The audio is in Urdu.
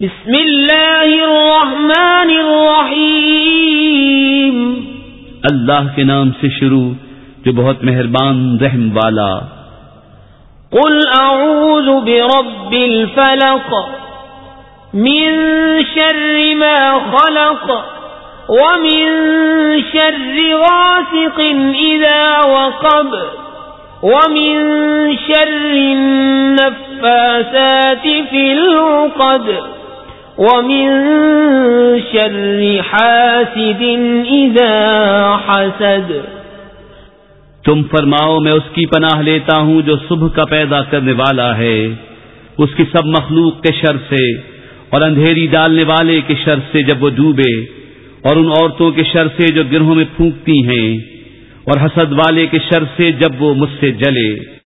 بسم اللہ الرحمن الرحیم۔ اللہ کے نام سے شروع جو بہت مہربان رحم والا۔ قل اعوذ برب الفلق من شر ما خلق ومن شر غاسق اذا وقب ومن شر النفاسات في العقد۔ ومن شر حاسد اذا حسد تم فرماؤ، میں اس کی پناہ لیتا ہوں جو صبح کا پیدا کرنے والا ہے۔ اس کی سب مخلوق کے شر سے اور اندھیری ڈالنے والے کے شر سے جب وہ ڈوبے اور ان عورتوں کے شر سے جو گرہوں میں پھونکتی ہیں اور حسد والے کے شر سے جب وہ مجھ سے جلے۔